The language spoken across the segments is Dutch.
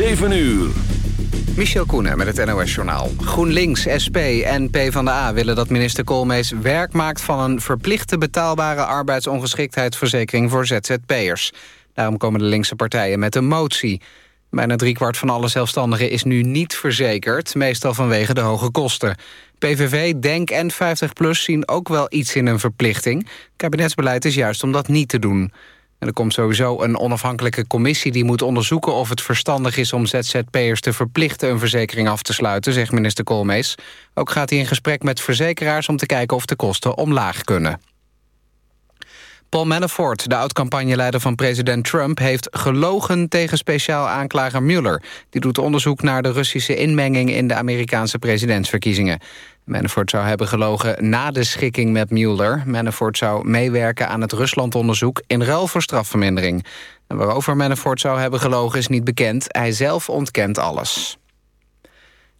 7 uur. Michel Koenen met het NOS-journaal. GroenLinks, SP en PvdA willen dat minister Koolmees werk maakt... van een verplichte betaalbare arbeidsongeschiktheidsverzekering voor ZZP'ers. Daarom komen de linkse partijen met een motie. Bijna driekwart van alle zelfstandigen is nu niet verzekerd... meestal vanwege de hoge kosten. PVV, DENK en 50PLUS zien ook wel iets in een verplichting. Kabinetsbeleid is juist om dat niet te doen. En er komt sowieso een onafhankelijke commissie die moet onderzoeken of het verstandig is om ZZP'ers te verplichten een verzekering af te sluiten, zegt minister Koolmees. Ook gaat hij in gesprek met verzekeraars om te kijken of de kosten omlaag kunnen. Paul Manafort, de oud-campagneleider van president Trump... heeft gelogen tegen speciaal aanklager Mueller. Die doet onderzoek naar de Russische inmenging... in de Amerikaanse presidentsverkiezingen. Manafort zou hebben gelogen na de schikking met Mueller. Manafort zou meewerken aan het Ruslandonderzoek... in ruil voor strafvermindering. En waarover Manafort zou hebben gelogen is niet bekend. Hij zelf ontkent alles.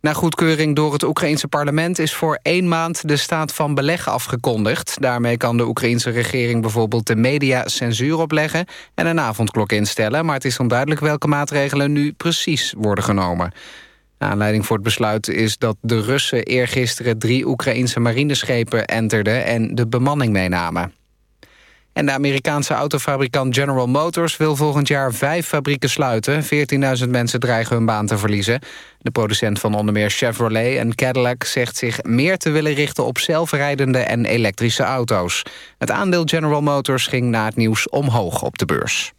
Na goedkeuring door het Oekraïense parlement is voor één maand de staat van beleg afgekondigd. Daarmee kan de Oekraïense regering bijvoorbeeld de media censuur opleggen en een avondklok instellen. Maar het is onduidelijk welke maatregelen nu precies worden genomen. Aanleiding voor het besluit is dat de Russen eergisteren drie Oekraïense marineschepen enterden en de bemanning meenamen. En de Amerikaanse autofabrikant General Motors wil volgend jaar vijf fabrieken sluiten. 14.000 mensen dreigen hun baan te verliezen. De producent van onder meer Chevrolet en Cadillac zegt zich meer te willen richten op zelfrijdende en elektrische auto's. Het aandeel General Motors ging na het nieuws omhoog op de beurs.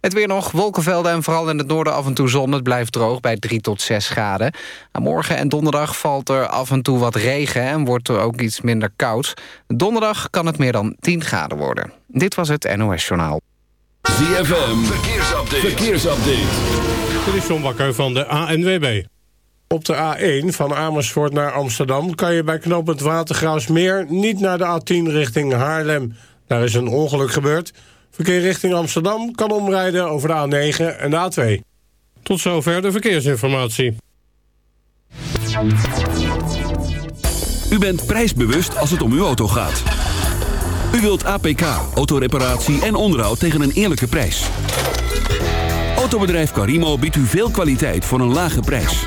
Het weer nog, wolkenvelden en vooral in het noorden af en toe zon. Het blijft droog bij 3 tot 6 graden. morgen en donderdag valt er af en toe wat regen... en wordt er ook iets minder koud. Donderdag kan het meer dan 10 graden worden. Dit was het NOS Journaal. ZFM, verkeersupdate. verkeersupdate. Dit is John Bakker van de ANWB. Op de A1 van Amersfoort naar Amsterdam... kan je bij knooppunt Watergraafsmeer niet naar de A10 richting Haarlem. Daar is een ongeluk gebeurd... Verkeer richting Amsterdam kan omrijden over de A9 en de A2. Tot zover de verkeersinformatie. U bent prijsbewust als het om uw auto gaat. U wilt APK, autoreparatie en onderhoud tegen een eerlijke prijs. Autobedrijf Carimo biedt u veel kwaliteit voor een lage prijs.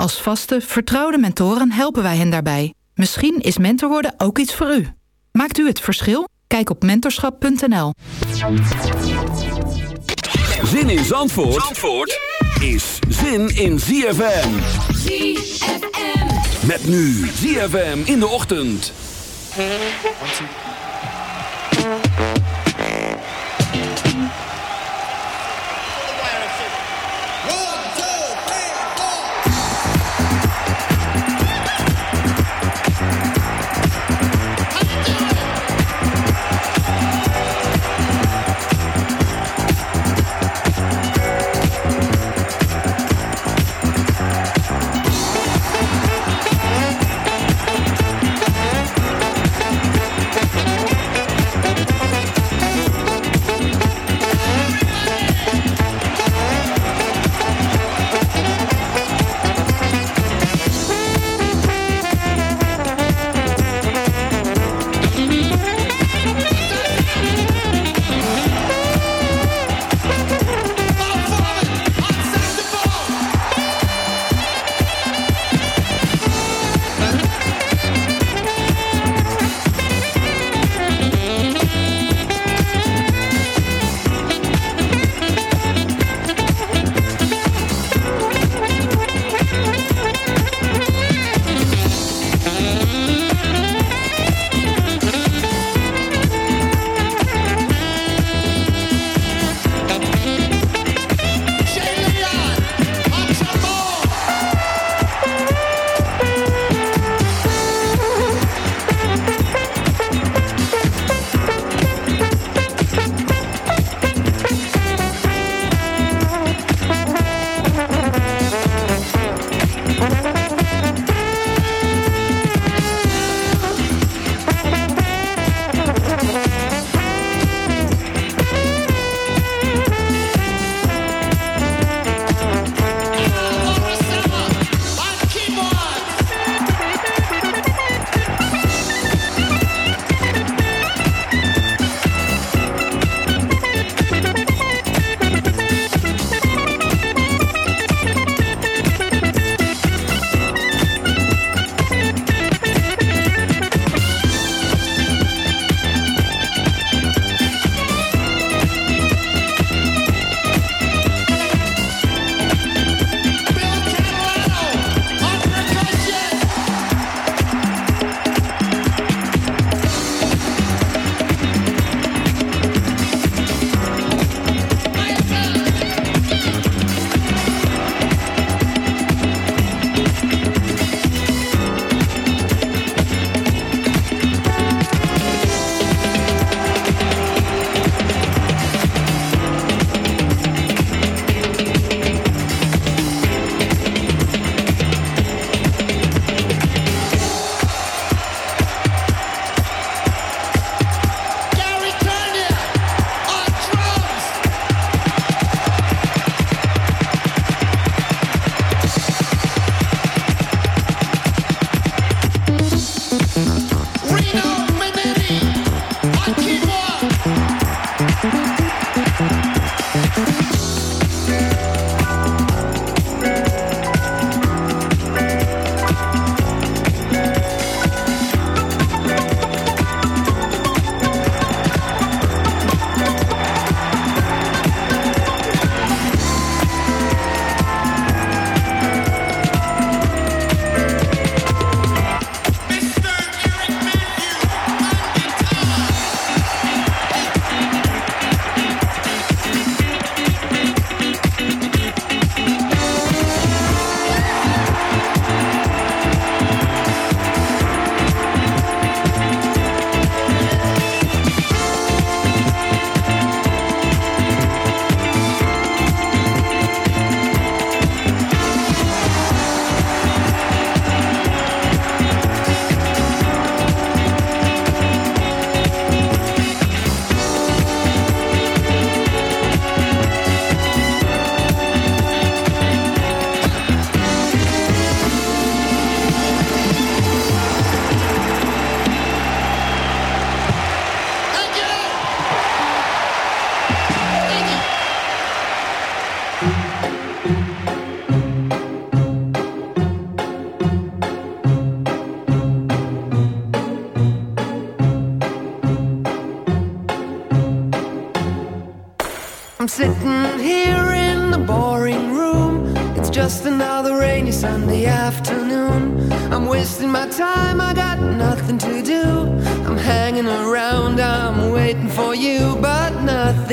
Als vaste, vertrouwde mentoren helpen wij hen daarbij. Misschien is mentor worden ook iets voor u. Maakt u het verschil? Kijk op mentorschap.nl. Zin in Zandvoort, Zandvoort is zin in ZFM. ZFM. Met nu ZFM in de ochtend.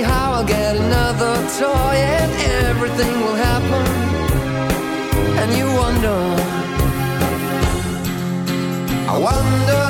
Anyhow I'll get another toy and everything will happen. And you wonder. I wonder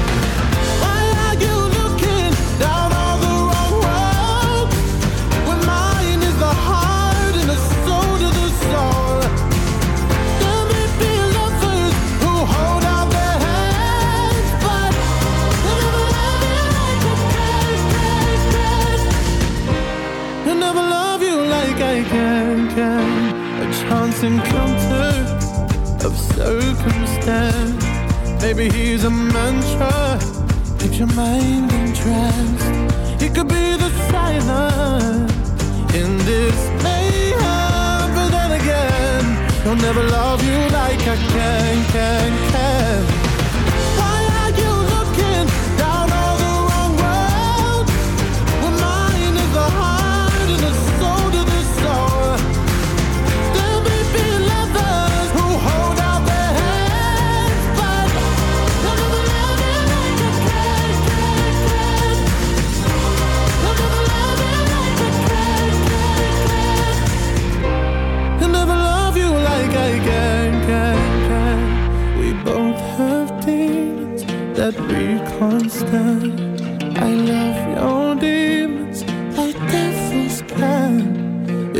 Circumstance. Maybe he's a mantra, keeps your mind entranced. He could be the silence in this mayhem, but then again, he'll never love you like I can, can, can.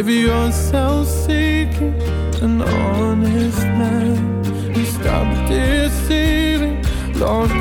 If you're self-seeking, an honest man, stop deceiving, Lord.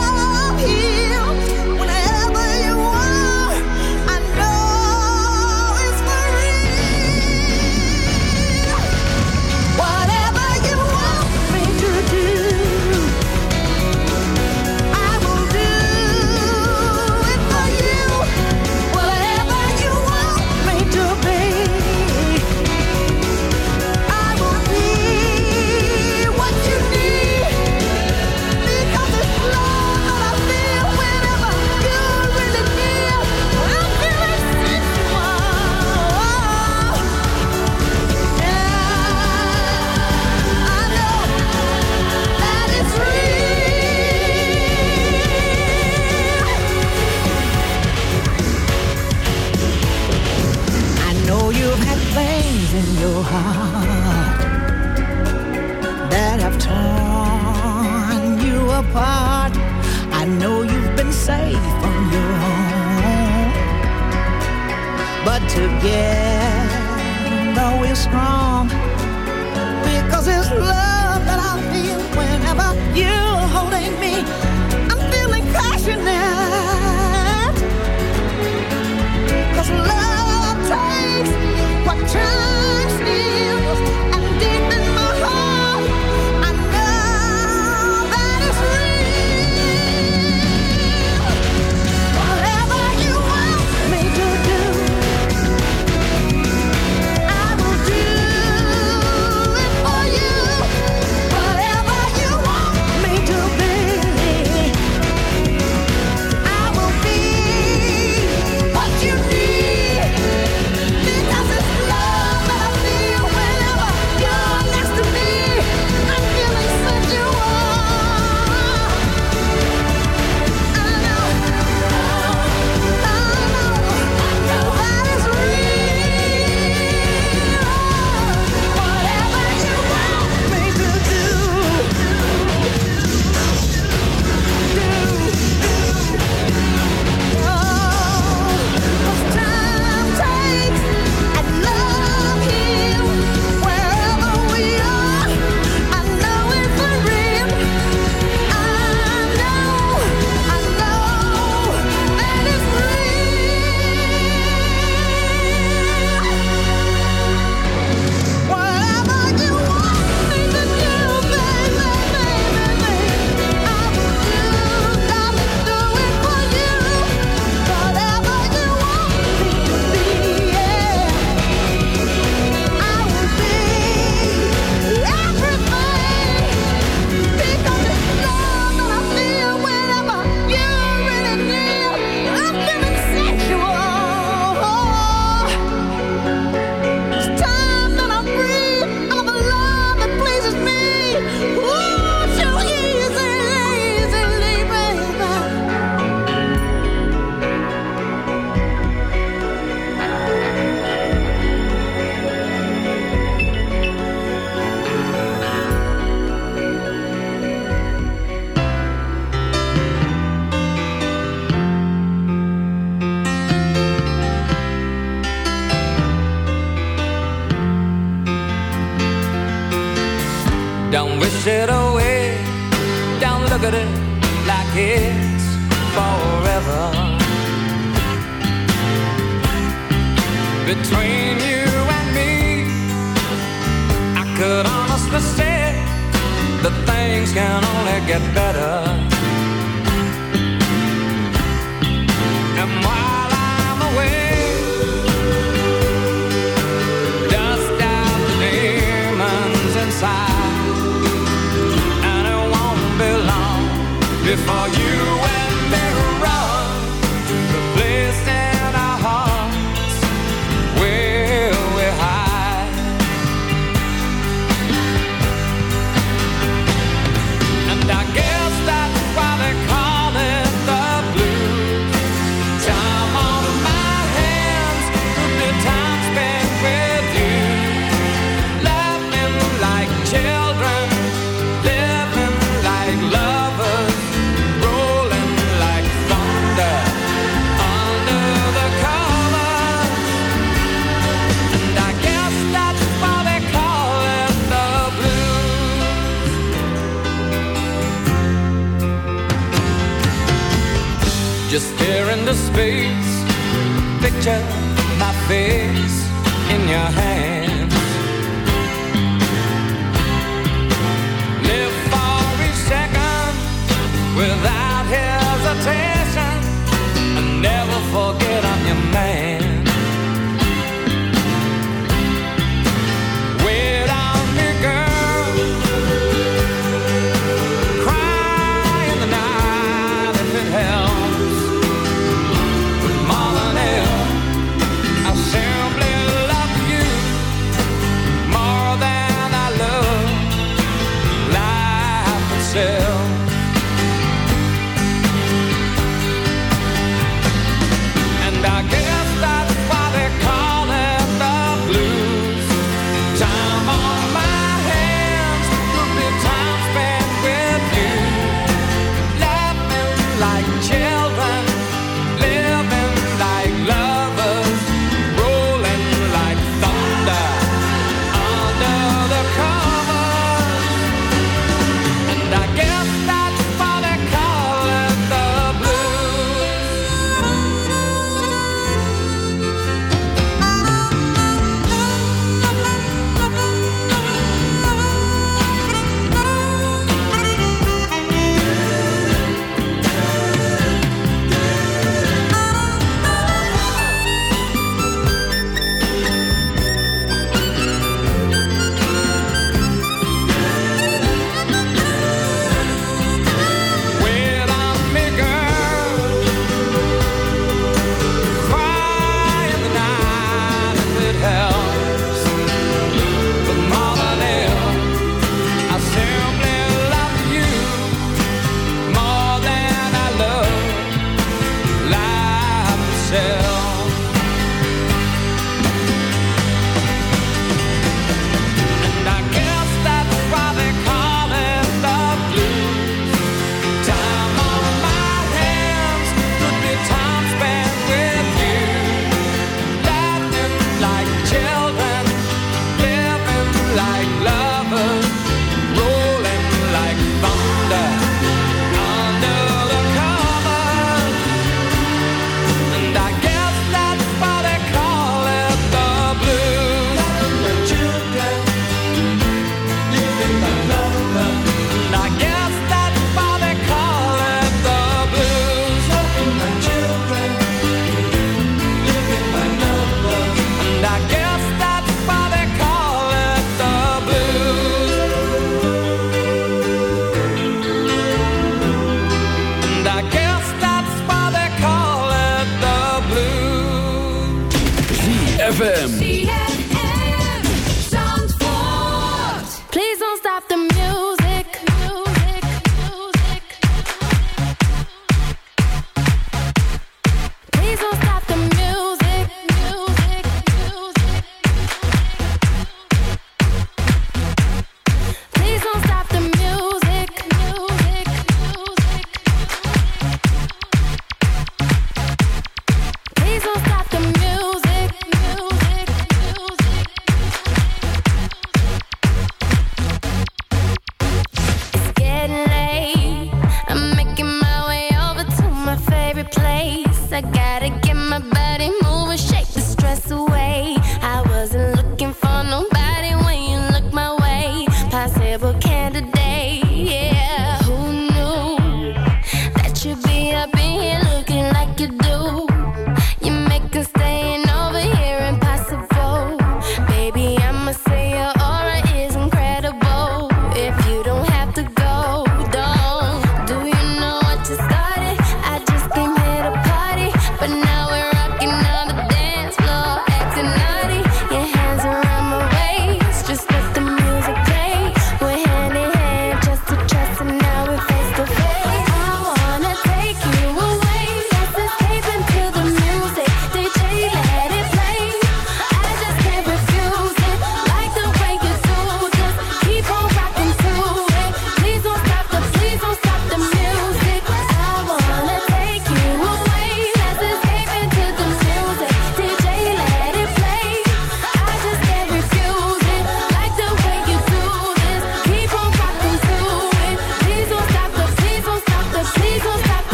together we're strong. Because it's love that I feel whenever you picture my face in your hands.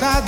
I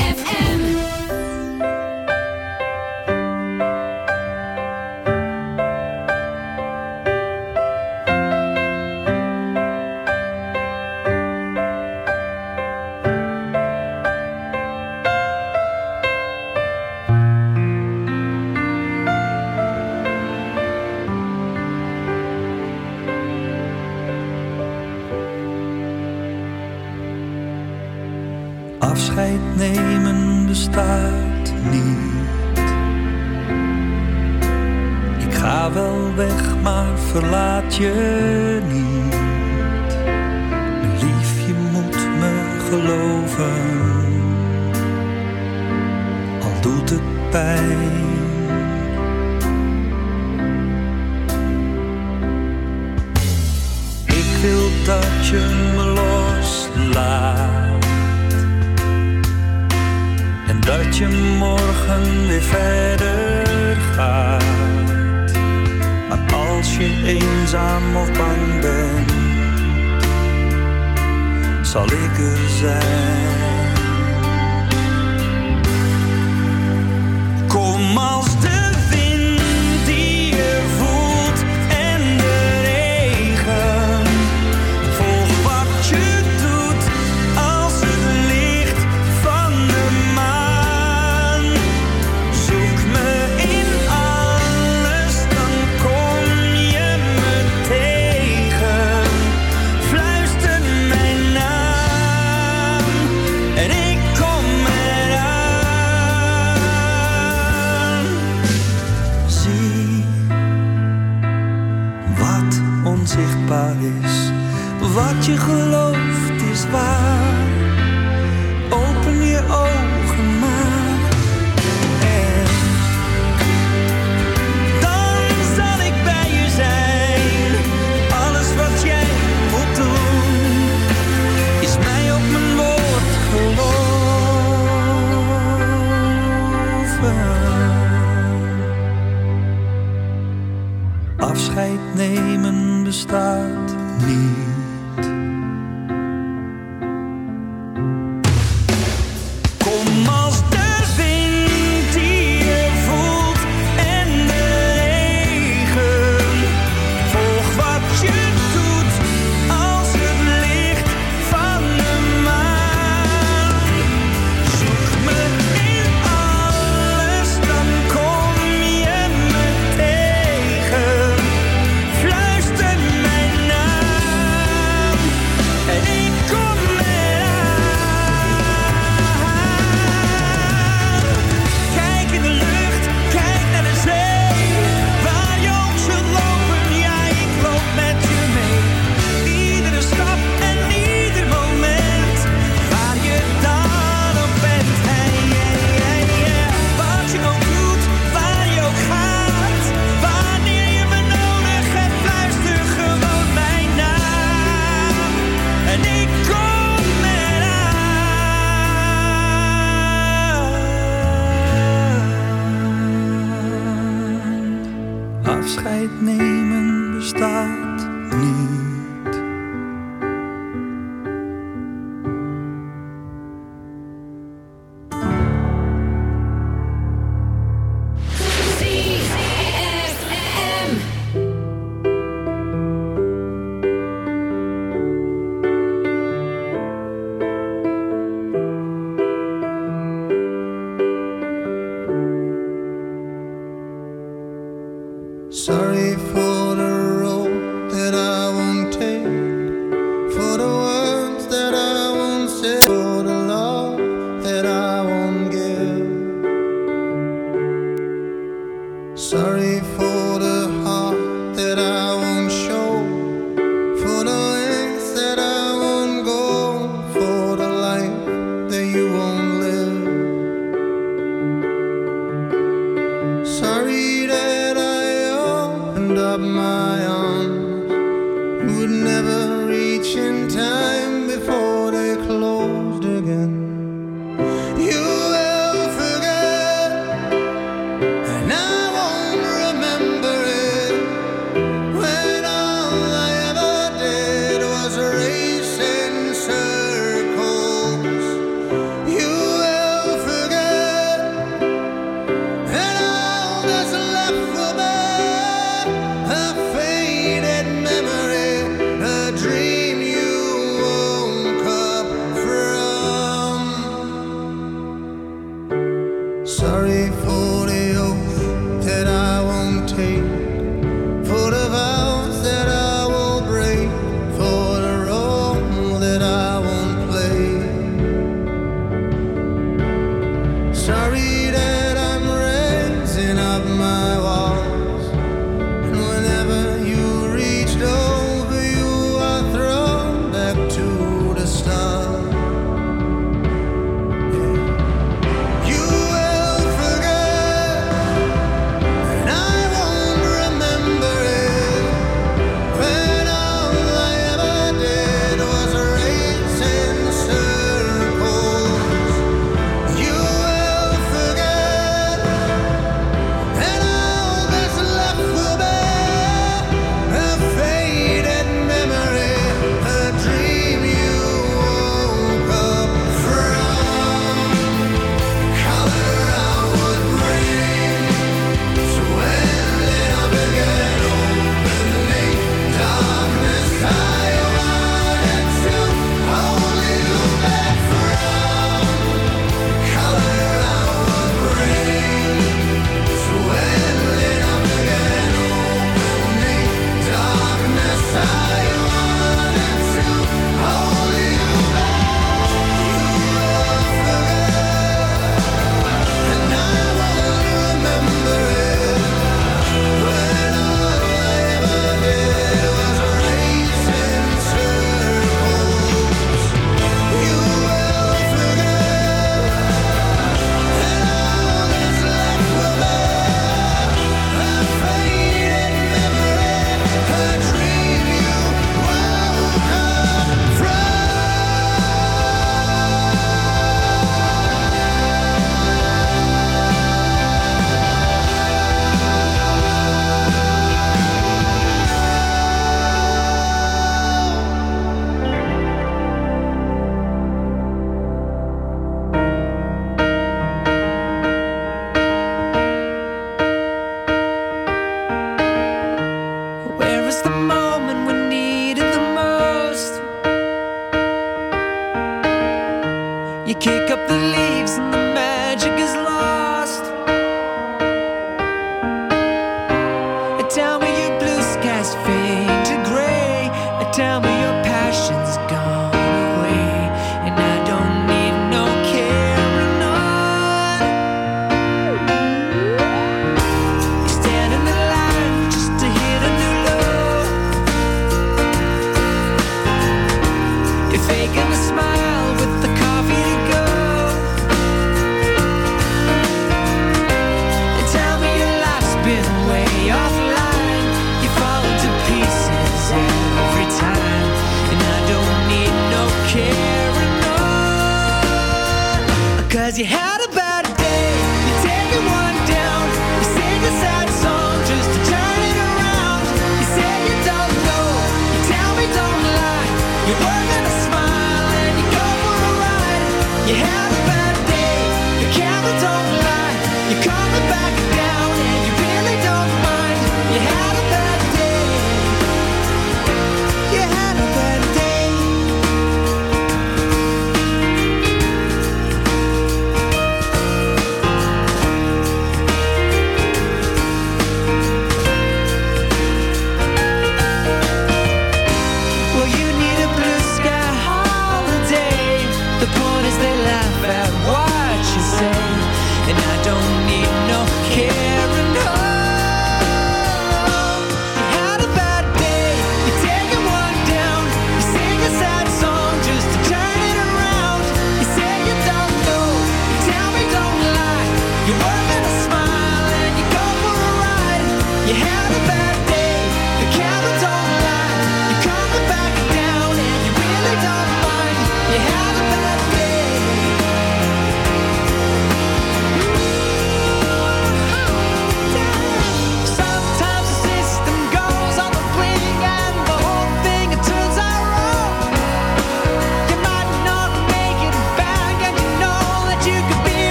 Het nemen bestaat.